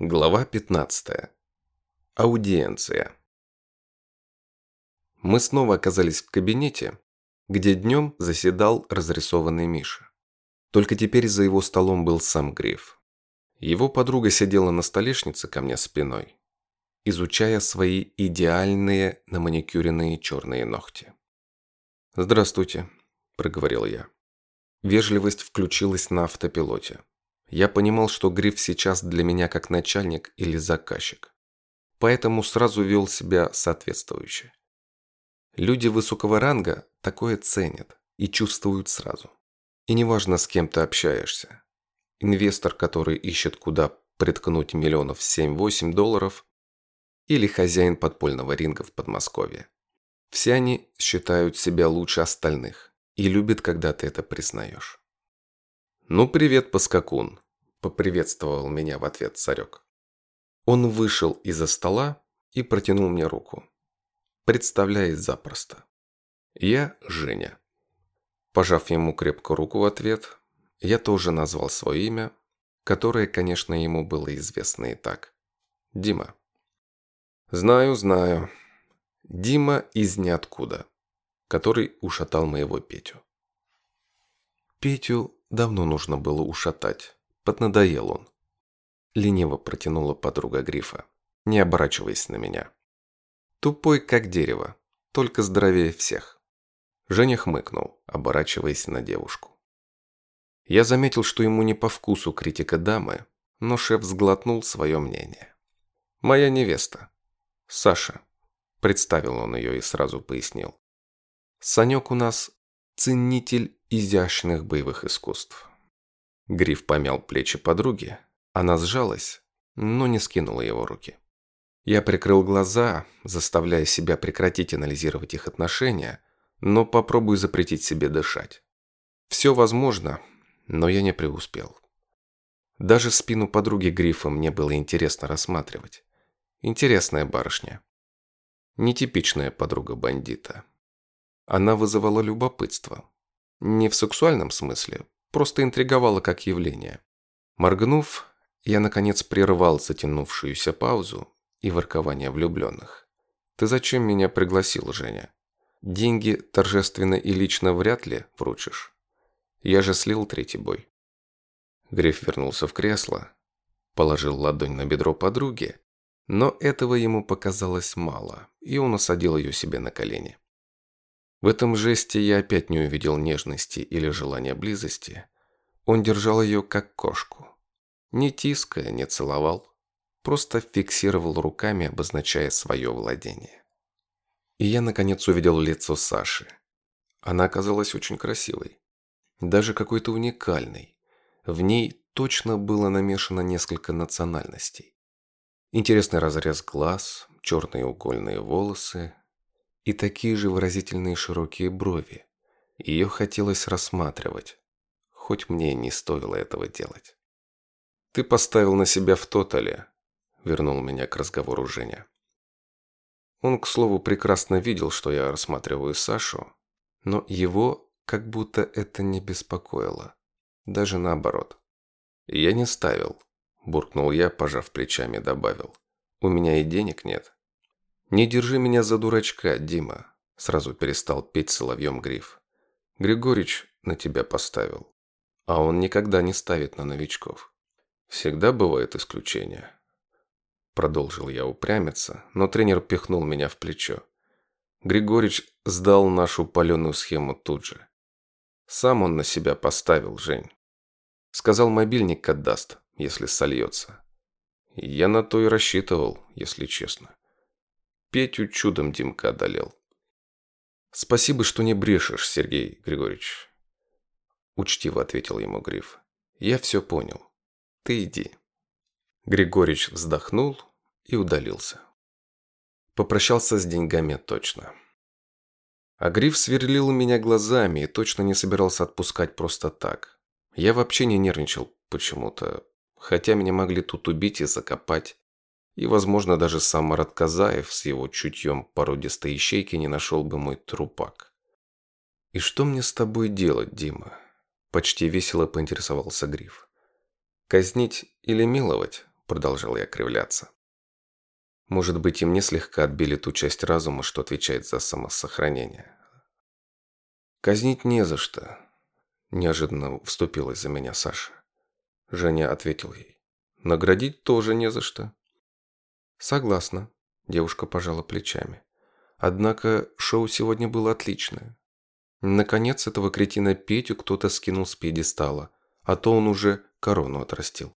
Глава 15. Аудиенция. Мы снова оказались в кабинете, где днем заседал разрисованный Миша. Только теперь за его столом был сам Гриф. Его подруга сидела на столешнице ко мне спиной, изучая свои идеальные наманикюренные черные ногти. «Здравствуйте», – проговорил я. Вежливость включилась на автопилоте. Я понимал, что Гриф сейчас для меня как начальник или заказчик. Поэтому сразу вел себя соответствующе. Люди высокого ранга такое ценят и чувствуют сразу. И неважно, с кем ты общаешься. Инвестор, который ищет, куда приткнуть миллионов 7-8 долларов, или хозяин подпольного ринга в Подмосковье. Все они считают себя лучше остальных и любят, когда ты это признаешь. «Ну, привет, поскакун», – поприветствовал меня в ответ царек. Он вышел из-за стола и протянул мне руку. Представляет запросто. Я Женя. Пожав ему крепко руку в ответ, я тоже назвал свое имя, которое, конечно, ему было известно и так. Дима. Знаю, знаю. Дима из ниоткуда, который ушатал моего Петю. Петю Давно нужно было ушатать. Поднадоел он. Лениво протянула подруга Грифа, не оборачиваясь на меня. Тупой, как дерево, только здоровее всех. Женя хмыкнул, оборачиваясь на девушку. Я заметил, что ему не по вкусу критика дамы, но шеф сглотнул свое мнение. «Моя невеста. Саша», – представил он ее и сразу пояснил. «Санек у нас ценитель изящных боевых искусств. Гриф помял плечи подруги, она сжалась, но не скинула его руки. Я прикрыл глаза, заставляя себя прекратить анализировать их отношения, но попробую запретить себе дышать. Все возможно, но я не преуспел. Даже спину подруги Грифа мне было интересно рассматривать. Интересная барышня. Нетипичная подруга бандита. Она вызывала любопытство. Не в сексуальном смысле, просто интриговала как явление. Моргнув, я наконец прервал затянувшуюся паузу и воркование влюбленных. «Ты зачем меня пригласил, Женя? Деньги торжественно и лично вряд ли вручишь. Я же слил третий бой». Гриф вернулся в кресло, положил ладонь на бедро подруги, но этого ему показалось мало, и он усадил ее себе на колени. В этом жесте я опять не увидел нежности или желания близости. Он держал ее как кошку. Не тиская, не целовал. Просто фиксировал руками, обозначая свое владение. И я, наконец, увидел лицо Саши. Она оказалась очень красивой. Даже какой-то уникальной. В ней точно было намешано несколько национальностей. Интересный разрез глаз, черные угольные волосы, и такие же выразительные широкие брови. Ее хотелось рассматривать, хоть мне не стоило этого делать. «Ты поставил на себя в тотале», – вернул меня к разговору Женя. Он, к слову, прекрасно видел, что я рассматриваю Сашу, но его как будто это не беспокоило. Даже наоборот. «Я не ставил», – буркнул я, пожав плечами, добавил. «У меня и денег нет». «Не держи меня за дурачка, Дима», – сразу перестал петь соловьем Гриф. «Григорич на тебя поставил, а он никогда не ставит на новичков. Всегда бывает исключения». Продолжил я упрямиться, но тренер пихнул меня в плечо. Григорич сдал нашу паленую схему тут же. Сам он на себя поставил, Жень. Сказал, мобильник отдаст, если сольется. Я на то и рассчитывал, если честно. Петю чудом Димка одолел. «Спасибо, что не брешешь, Сергей Григорьевич», – учтиво ответил ему Гриф. «Я все понял. Ты иди». Григорьевич вздохнул и удалился. Попрощался с деньгами точно. А Гриф сверлил меня глазами и точно не собирался отпускать просто так. Я вообще не нервничал почему-то, хотя меня могли тут убить и закопать. И, возможно, даже сам Марат Казаев с его чутьем породистой ищейки не нашел бы мой трупак. «И что мне с тобой делать, Дима?» Почти весело поинтересовался Гриф. «Казнить или миловать?» продолжал я кривляться. Может быть, и мне слегка отбили ту часть разума, что отвечает за самосохранение. Казнить не за что. Неожиданно вступилась за меня Саша. Женя ответил ей. Наградить тоже не за что. Согласна. Девушка пожала плечами. Однако шоу сегодня было отличное. Наконец этого кретина Петю кто-то скинул с пьедестала, а то он уже корону отрастил.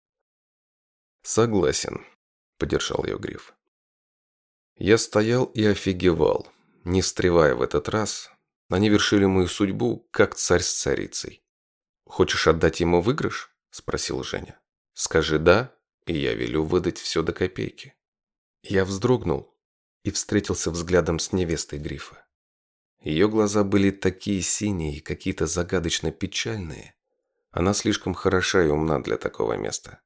«Согласен», – поддержал ее Гриф. Я стоял и офигевал. Не встревая в этот раз, они вершили мою судьбу, как царь с царицей. «Хочешь отдать ему выигрыш?» – спросил Женя. «Скажи «да», и я велю выдать все до копейки». Я вздрогнул и встретился взглядом с невестой Грифа. Ее глаза были такие синие и какие-то загадочно печальные. Она слишком хороша и умна для такого места.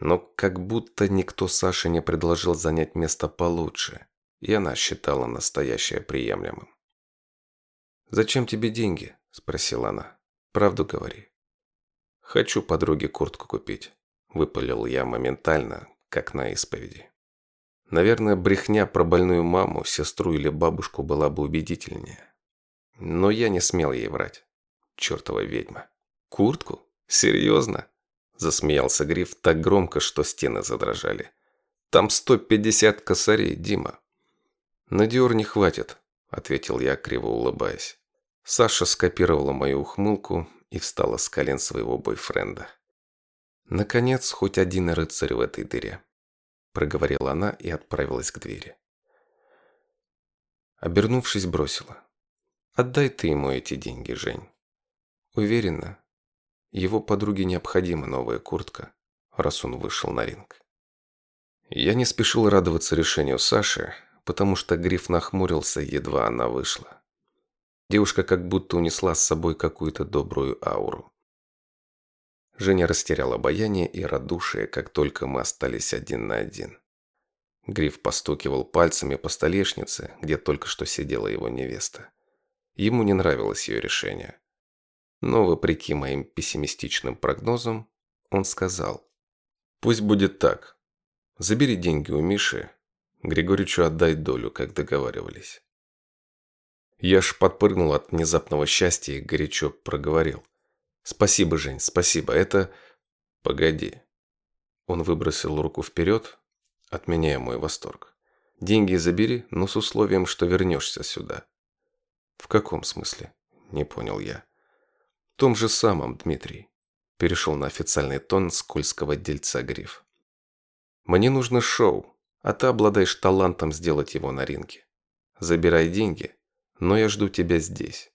Но как будто никто Саше не предложил занять место получше, и она считала настоящее приемлемым. «Зачем тебе деньги?» – спросила она. «Правду говори». «Хочу подруге куртку купить», – выпалил я моментально, как на исповеди. Наверное, брехня про больную маму, сестру или бабушку была бы убедительнее. Но я не смел ей врать. Чертова ведьма. «Куртку? Серьезно?» Засмеялся Гриф так громко, что стены задрожали. «Там 150 косарей, Дима». «На Диор не хватит», – ответил я, криво улыбаясь. Саша скопировала мою ухмылку и встала с колен своего бойфренда. Наконец, хоть один рыцарь в этой дыре. Проговорила она и отправилась к двери. Обернувшись, бросила. «Отдай ты ему эти деньги, Жень». Уверена, его подруге необходима новая куртка, раз он вышел на ринг. Я не спешил радоваться решению Саши, потому что Гриф нахмурился, едва она вышла. Девушка как будто унесла с собой какую-то добрую ауру. Женя растерял обаяние и радушие, как только мы остались один на один. Гриф постукивал пальцами по столешнице, где только что сидела его невеста. Ему не нравилось ее решение. Но, вопреки моим пессимистичным прогнозам, он сказал. «Пусть будет так. Забери деньги у Миши, Григоричу отдай долю, как договаривались». Я ж подпрыгнул от внезапного счастья и горячо проговорил. «Спасибо, Жень, спасибо. Это...» «Погоди». Он выбросил руку вперед, отменяя мой восторг. «Деньги забери, но с условием, что вернешься сюда». «В каком смысле?» – не понял я том же самом, Дмитрий», – перешел на официальный тон скользкого дельца Гриф. «Мне нужно шоу, а ты обладаешь талантом сделать его на ринге. Забирай деньги, но я жду тебя здесь.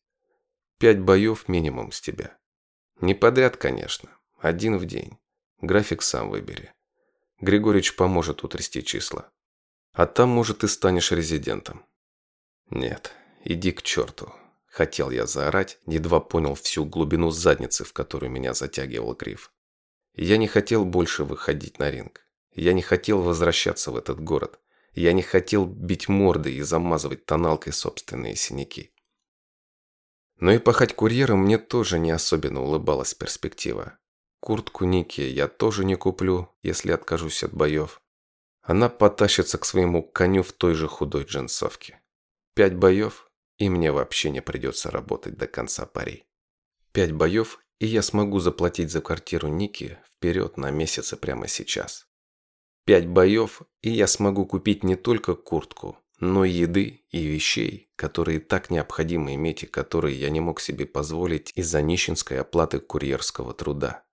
Пять боев минимум с тебя. Не подряд, конечно, один в день. График сам выбери. Григорьевич поможет утрясти числа. А там, может, ты станешь резидентом. Нет, иди к черту. Хотел я заорать, едва понял всю глубину задницы, в которую меня затягивал гриф. Я не хотел больше выходить на ринг. Я не хотел возвращаться в этот город. Я не хотел бить морды и замазывать тоналкой собственные синяки. Но и пахать курьером мне тоже не особенно улыбалась перспектива. Куртку Ники я тоже не куплю, если откажусь от боев. Она потащится к своему коню в той же худой джинсовке. Пять боев и мне вообще не придется работать до конца пари. Пять боев, и я смогу заплатить за квартиру Ники вперед на месяцы прямо сейчас. Пять боев, и я смогу купить не только куртку, но еды и вещей, которые так необходимо иметь и которые я не мог себе позволить из-за нищенской оплаты курьерского труда.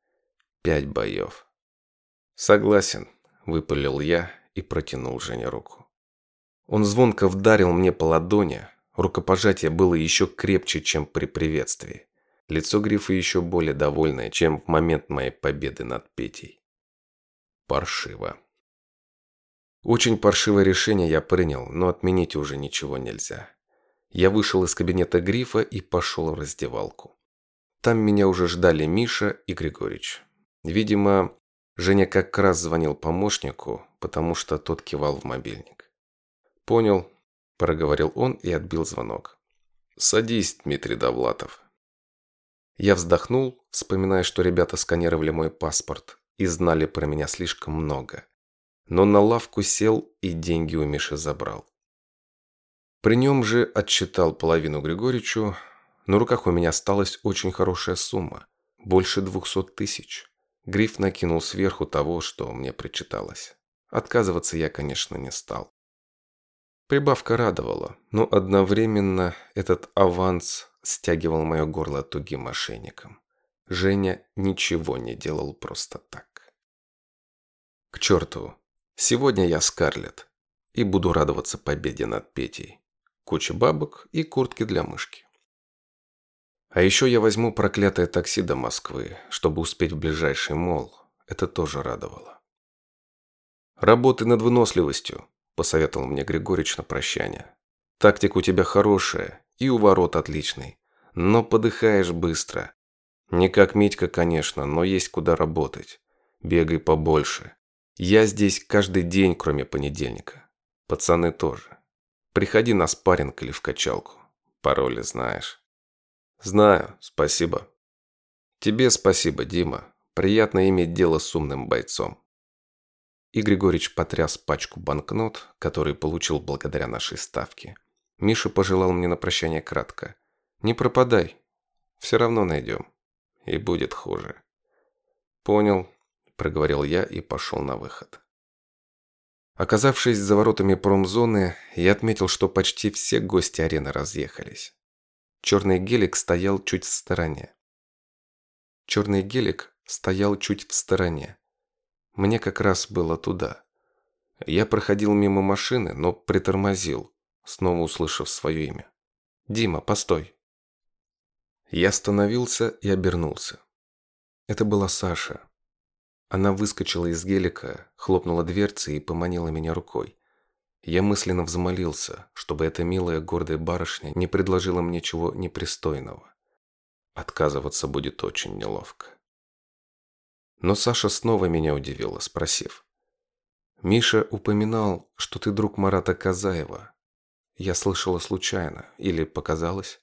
Пять боев. Согласен, выпалил я и протянул Жене руку. Он звонко вдарил мне по ладони, Рукопожатие было еще крепче, чем при приветствии. Лицо Грифа еще более довольное, чем в момент моей победы над Петей. Паршиво. Очень паршивое решение я принял, но отменить уже ничего нельзя. Я вышел из кабинета Грифа и пошел в раздевалку. Там меня уже ждали Миша и Григорич. Видимо, Женя как раз звонил помощнику, потому что тот кивал в мобильник. Понял, проговорил он и отбил звонок. «Садись, Дмитрий Довлатов». Я вздохнул, вспоминая, что ребята сканировали мой паспорт, и знали про меня слишком много. Но на лавку сел и деньги у Миши забрал. При нем же отчитал половину Григоричу. На руках у меня осталась очень хорошая сумма. Больше двухсот тысяч. Гриф накинул сверху того, что мне причиталось. Отказываться я, конечно, не стал. Прибавка радовала, но одновременно этот аванс стягивал мое горло тугим мошенником. Женя ничего не делал просто так. К черту, сегодня я Скарлетт и буду радоваться победе над Петей куча бабок и куртки для мышки. А еще я возьму проклятое такси до Москвы, чтобы успеть в ближайший мол. Это тоже радовало. «Работай над выносливостью», – посоветовал мне Григорич на прощание. «Тактика у тебя хорошая и у ворот отличный, но подыхаешь быстро. Не как Митька, конечно, но есть куда работать. Бегай побольше. Я здесь каждый день, кроме понедельника. Пацаны тоже. Приходи на спарринг или в качалку. Пароли знаешь. Знаю, спасибо. Тебе спасибо, Дима. Приятно иметь дело с умным бойцом. И Григорьевич потряс пачку банкнот, которые получил благодаря нашей ставке. Миша пожелал мне на прощание кратко. «Не пропадай. Все равно найдем. И будет хуже». «Понял», – проговорил я и пошел на выход. Оказавшись за воротами промзоны, я отметил, что почти все гости арены разъехались. Черный гелик стоял чуть в стороне. Черный гелик стоял чуть в стороне. Мне как раз было туда. Я проходил мимо машины, но притормозил, снова услышав свое имя. «Дима, постой!» Я остановился и обернулся. Это была Саша. Она выскочила из гелика, хлопнула дверцей и поманила меня рукой. Я мысленно взмолился, чтобы эта милая гордая барышня не предложила мне чего непристойного. Отказываться будет очень неловко. Но Саша снова меня удивила, спросив. «Миша упоминал, что ты друг Марата Казаева. Я слышала случайно, или показалось?»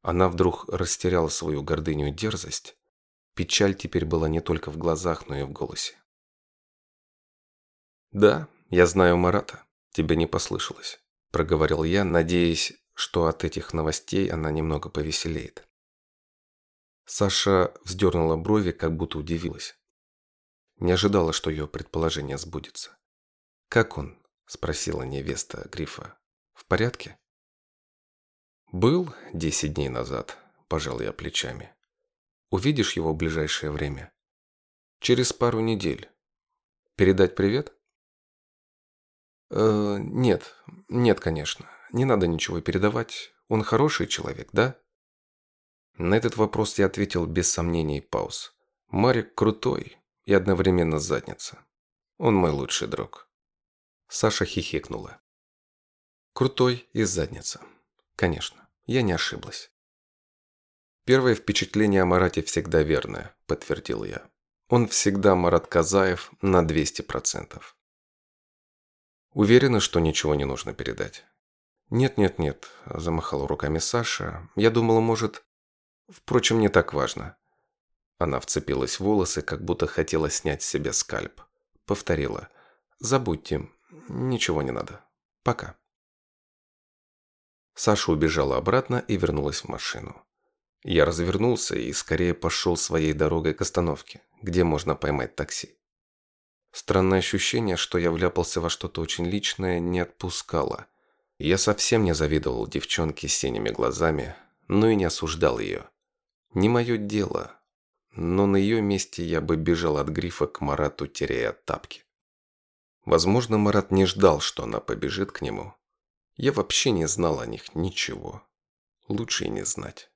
Она вдруг растеряла свою гордыню и дерзость Печаль теперь была не только в глазах, но и в голосе. «Да, я знаю Марата. Тебе не послышалось», – проговорил я, надеясь, что от этих новостей она немного повеселеет. Саша вздернула брови, как будто удивилась. Не ожидала, что ее предположение сбудется. «Как он?» – спросила невеста Грифа. «В порядке?» «Был десять дней назад», – пожал я плечами. Увидишь его в ближайшее время? Через пару недель. Передать привет? Э, нет, нет, конечно. Не надо ничего передавать. Он хороший человек, да? На этот вопрос я ответил без сомнений и пауз. Марик крутой и одновременно задница. Он мой лучший друг. Саша хихикнула. Крутой и задница. Конечно, я не ошиблась. «Первое впечатление о Марате всегда верное», – подтвердил я. «Он всегда Марат Казаев на 200%. Уверена, что ничего не нужно передать?» «Нет-нет-нет», – замахала руками Саша. «Я думала, может...» «Впрочем, не так важно». Она вцепилась в волосы, как будто хотела снять с себя скальп. Повторила. «Забудьте. Ничего не надо. Пока». Саша убежала обратно и вернулась в машину. Я развернулся и скорее пошел своей дорогой к остановке, где можно поймать такси. Странное ощущение, что я вляпался во что-то очень личное, не отпускало. Я совсем не завидовал девчонке с синими глазами, но и не осуждал ее. Не мое дело, но на ее месте я бы бежал от грифа к Марату, теряя тапки. Возможно, Марат не ждал, что она побежит к нему. Я вообще не знал о них ничего. Лучше и не знать.